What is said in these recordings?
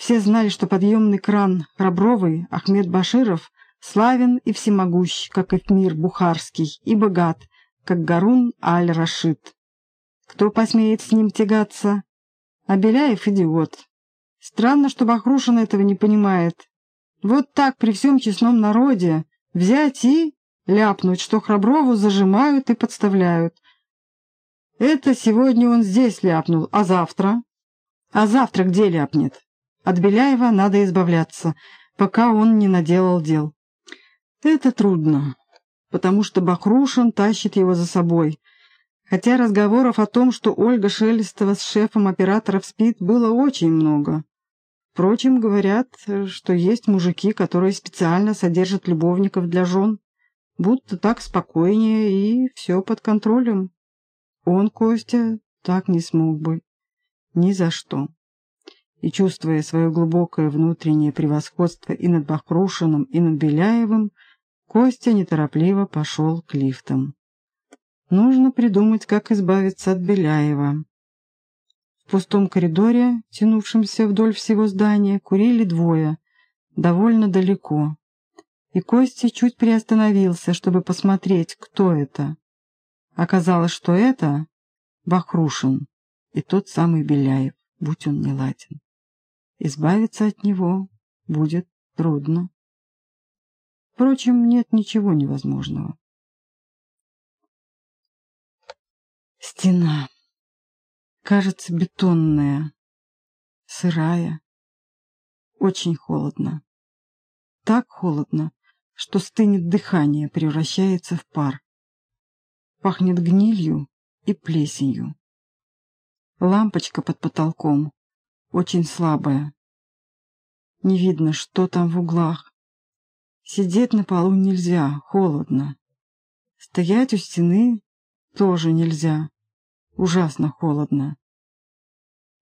Все знали, что подъемный кран Храбровый Ахмед Баширов славен и всемогущ, как и мир бухарский, и богат, как Гарун Аль-Рашид. Кто посмеет с ним тягаться? А Беляев — идиот. Странно, что Бахрушин этого не понимает. Вот так при всем честном народе взять и ляпнуть, что Храброву зажимают и подставляют. Это сегодня он здесь ляпнул, а завтра? А завтра где ляпнет? От Беляева надо избавляться, пока он не наделал дел. Это трудно, потому что Бахрушин тащит его за собой. Хотя разговоров о том, что Ольга Шелестова с шефом операторов спит, было очень много. Впрочем, говорят, что есть мужики, которые специально содержат любовников для жен, будто так спокойнее и все под контролем. Он, Костя, так не смог бы. Ни за что. И, чувствуя свое глубокое внутреннее превосходство и над Бахрушиным, и над Беляевым, Костя неторопливо пошел к лифтам. Нужно придумать, как избавиться от Беляева. В пустом коридоре, тянувшемся вдоль всего здания, курили двое, довольно далеко. И Костя чуть приостановился, чтобы посмотреть, кто это. Оказалось, что это Бахрушин и тот самый Беляев, будь он не ладен. Избавиться от него будет трудно. Впрочем, нет ничего невозможного. Стена. Кажется, бетонная, сырая. Очень холодно. Так холодно, что стынет дыхание, превращается в пар. Пахнет гнилью и плесенью. Лампочка под потолком очень слабая. Не видно, что там в углах. Сидеть на полу нельзя, холодно. Стоять у стены тоже нельзя. Ужасно холодно.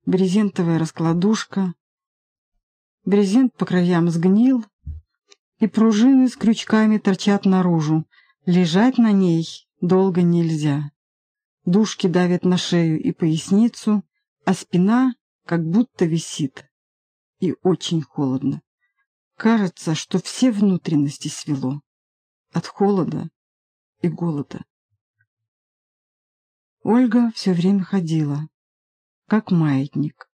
Брезентовая раскладушка. Брезент по краям сгнил, и пружины с крючками торчат наружу. Лежать на ней долго нельзя. Дужки давят на шею и поясницу, а спина как будто висит. И очень холодно. Кажется, что все внутренности свело. От холода и голода. Ольга все время ходила, как маятник.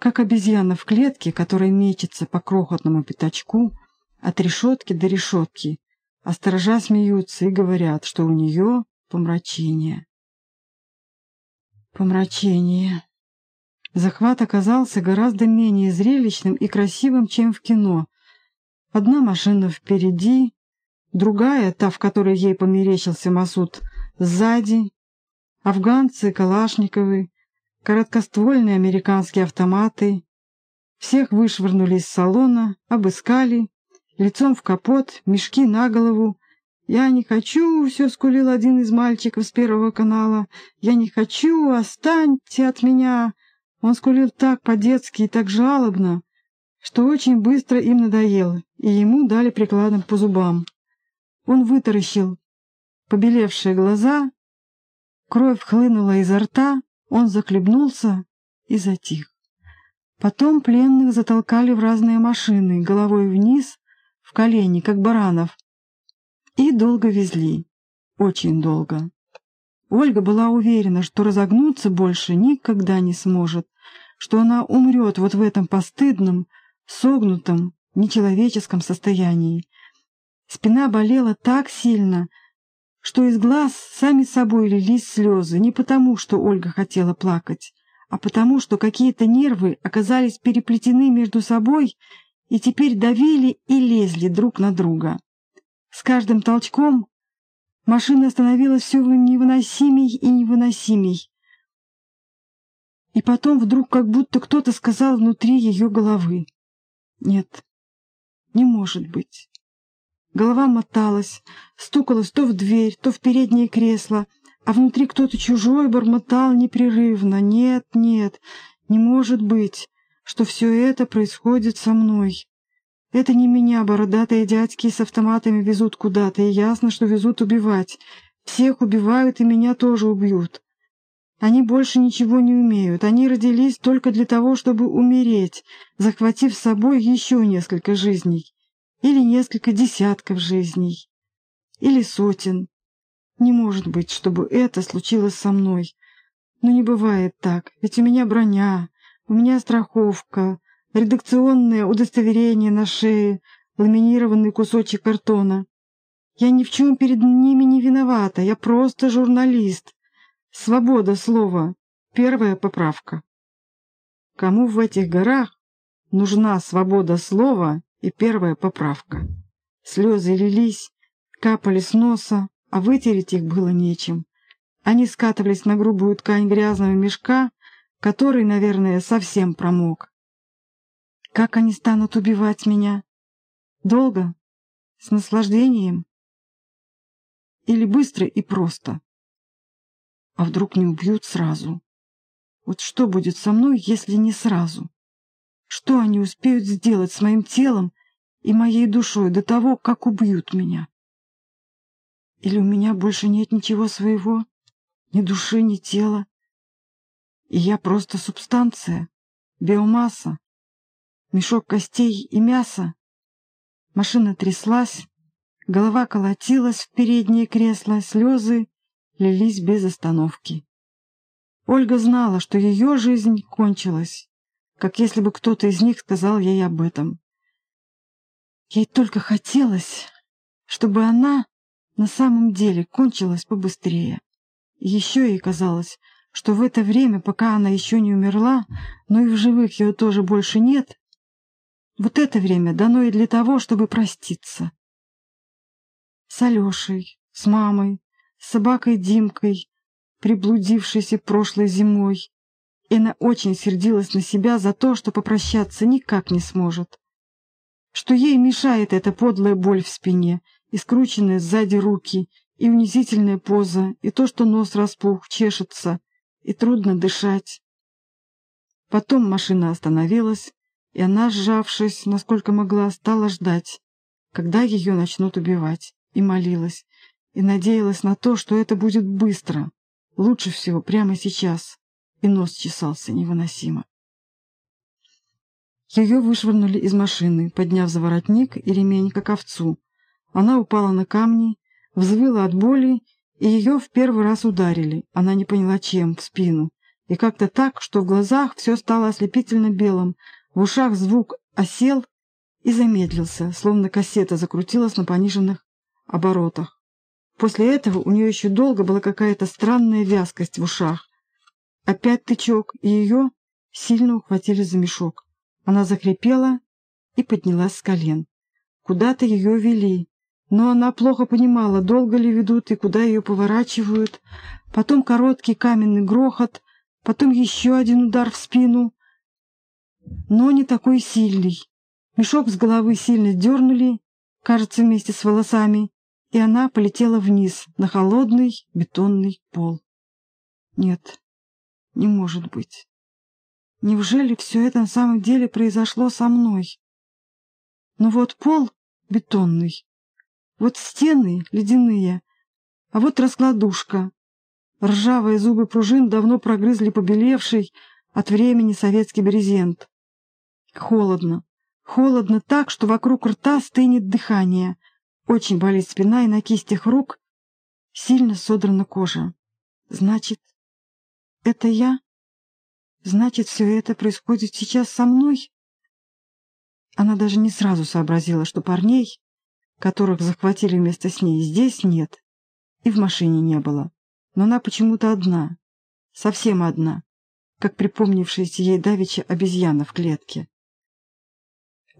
Как обезьяна в клетке, которая мечется по крохотному пятачку от решетки до решетки, а сторожа смеются и говорят, что у нее помрачение. Помрачение. Захват оказался гораздо менее зрелищным и красивым, чем в кино. Одна машина впереди, другая, та, в которой ей померещился Масуд, сзади, афганцы, калашниковы, короткоствольные американские автоматы. Всех вышвырнули из салона, обыскали, лицом в капот, мешки на голову, «Я не хочу!» — все скулил один из мальчиков с Первого канала. «Я не хочу! Останьте от меня!» Он скулил так по-детски и так жалобно, что очень быстро им надоело, и ему дали прикладом по зубам. Он вытаращил побелевшие глаза, кровь хлынула изо рта, он захлебнулся и затих. Потом пленных затолкали в разные машины, головой вниз, в колени, как баранов, и долго везли. Очень долго. Ольга была уверена, что разогнуться больше никогда не сможет, что она умрет вот в этом постыдном, согнутом, нечеловеческом состоянии. Спина болела так сильно, что из глаз сами собой лились слезы, не потому, что Ольга хотела плакать, а потому, что какие-то нервы оказались переплетены между собой и теперь давили и лезли друг на друга. С каждым толчком машина становилась все невыносимей и невыносимей. И потом вдруг как будто кто-то сказал внутри ее головы. Нет, не может быть. Голова моталась, стукалась то в дверь, то в переднее кресло, а внутри кто-то чужой бормотал непрерывно. Нет, нет, не может быть, что все это происходит со мной. Это не меня, бородатые дядьки с автоматами везут куда-то, и ясно, что везут убивать. Всех убивают, и меня тоже убьют. Они больше ничего не умеют. Они родились только для того, чтобы умереть, захватив с собой еще несколько жизней. Или несколько десятков жизней. Или сотен. Не может быть, чтобы это случилось со мной. Но не бывает так, ведь у меня броня, у меня страховка, редакционное удостоверение на шее, ламинированный кусочек картона. Я ни в чем перед ними не виновата, я просто журналист. Свобода слова. Первая поправка. Кому в этих горах нужна свобода слова и первая поправка? Слезы лились, капали с носа, а вытереть их было нечем. Они скатывались на грубую ткань грязного мешка, который, наверное, совсем промок. Как они станут убивать меня? Долго? С наслаждением? Или быстро и просто? А вдруг не убьют сразу? Вот что будет со мной, если не сразу? Что они успеют сделать с моим телом и моей душой до того, как убьют меня? Или у меня больше нет ничего своего, ни души, ни тела, и я просто субстанция, биомасса, мешок костей и мяса? Машина тряслась, голова колотилась в переднее кресло, слезы лились без остановки. Ольга знала, что ее жизнь кончилась, как если бы кто-то из них сказал ей об этом. Ей только хотелось, чтобы она на самом деле кончилась побыстрее. Еще ей казалось, что в это время, пока она еще не умерла, но и в живых ее тоже больше нет, вот это время дано и для того, чтобы проститься. С Алешей, с мамой, с собакой Димкой, приблудившейся прошлой зимой. И она очень сердилась на себя за то, что попрощаться никак не сможет. Что ей мешает эта подлая боль в спине, и скрученные сзади руки, и унизительная поза, и то, что нос распух, чешется, и трудно дышать. Потом машина остановилась, и она, сжавшись, насколько могла, стала ждать, когда ее начнут убивать, и молилась, и надеялась на то, что это будет быстро, лучше всего прямо сейчас, и нос чесался невыносимо. Ее вышвырнули из машины, подняв за воротник и ремень, как овцу. Она упала на камни, взвыла от боли, и ее в первый раз ударили, она не поняла чем, в спину, и как-то так, что в глазах все стало ослепительно белым, в ушах звук осел и замедлился, словно кассета закрутилась на пониженных оборотах. После этого у нее еще долго была какая-то странная вязкость в ушах. Опять тычок, и ее сильно ухватили за мешок. Она захрипела и поднялась с колен. Куда-то ее вели, но она плохо понимала, долго ли ведут и куда ее поворачивают. Потом короткий каменный грохот, потом еще один удар в спину, но не такой сильный. Мешок с головы сильно дернули, кажется, вместе с волосами, и она полетела вниз на холодный бетонный пол. Нет, не может быть. Неужели все это на самом деле произошло со мной? Но вот пол бетонный, вот стены ледяные, а вот раскладушка. Ржавые зубы пружин давно прогрызли побелевший от времени советский брезент. Холодно. Холодно так, что вокруг рта стынет дыхание. Очень болит спина, и на кистях рук сильно содрана кожа. Значит, это я? Значит, все это происходит сейчас со мной? Она даже не сразу сообразила, что парней, которых захватили вместе с ней, здесь нет. И в машине не было. Но она почему-то одна. Совсем одна. Как припомнившаяся ей давеча обезьяна в клетке.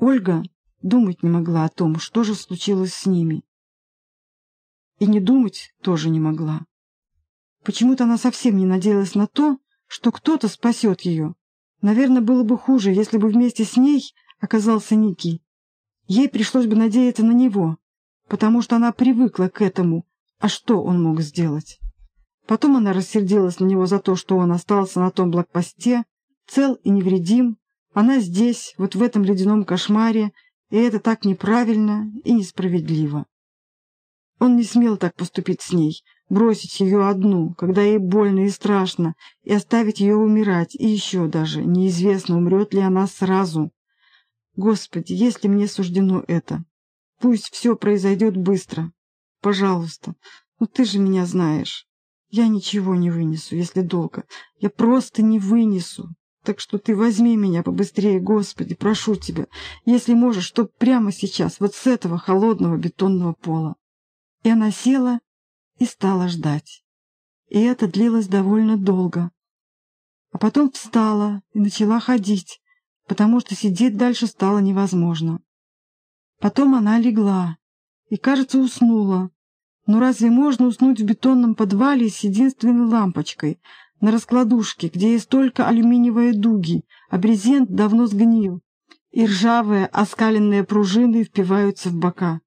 Ольга думать не могла о том, что же случилось с ними. И не думать тоже не могла. Почему-то она совсем не надеялась на то, что кто-то спасет ее. Наверное, было бы хуже, если бы вместе с ней оказался Ники. Ей пришлось бы надеяться на него, потому что она привыкла к этому, а что он мог сделать? Потом она рассердилась на него за то, что он остался на том блокпосте, цел и невредим, она здесь, вот в этом ледяном кошмаре, и это так неправильно и несправедливо. Он не смел так поступить с ней, бросить ее одну, когда ей больно и страшно, и оставить ее умирать, и еще даже неизвестно, умрет ли она сразу. Господи, если мне суждено это, пусть все произойдет быстро. Пожалуйста, ну ты же меня знаешь. Я ничего не вынесу, если долго. Я просто не вынесу. Так что ты возьми меня побыстрее, Господи, прошу тебя, если можешь, чтоб прямо сейчас, вот с этого холодного бетонного пола. И она села и стала ждать. И это длилось довольно долго. А потом встала и начала ходить, потому что сидеть дальше стало невозможно. Потом она легла и, кажется, уснула. Но разве можно уснуть в бетонном подвале с единственной лампочкой, на раскладушке, где есть только алюминиевые дуги, а брезент давно сгнил, и ржавые оскаленные пружины впиваются в бока?